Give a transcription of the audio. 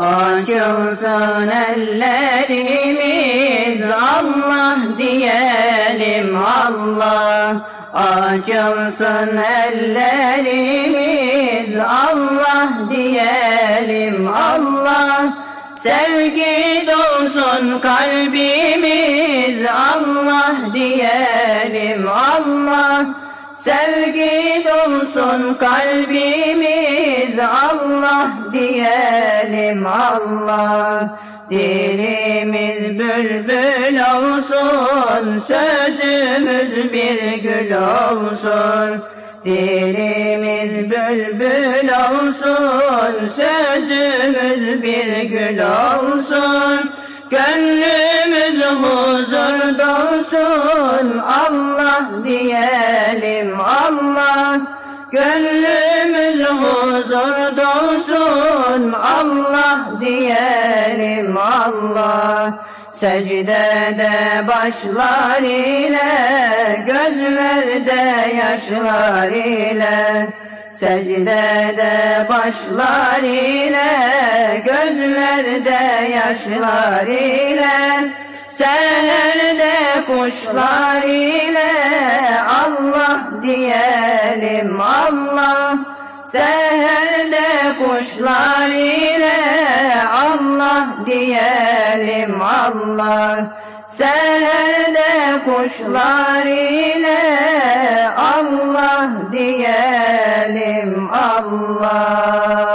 Açılsın ellerimiz Allah diyelim Allah. Açılsın ellerimiz Allah diyelim Allah. Sevgi dolsun kalbimiz Allah diyelim Allah. Sevgi dolsun kalbimiz Allah diyelim Allah Dilimiz bülbül olsun Sözümüz bir gül olsun. Dilimiz bülbül olsun Sözümüz bir gül olsun. Gönlümüz huzur dolsun Allah Gönlümüz huzur dolsun Allah diyelim Allah. Secdede başlar ile Gözlerde yaşlar ile. Secdede başlar ile Gözlerde yaşlar ile. Seherde kuşlar ile Allah diyelim Allah Seherde kuşlar ile Allah diyelim Allah. Seherde kuşlar ile Allah diyelim Allah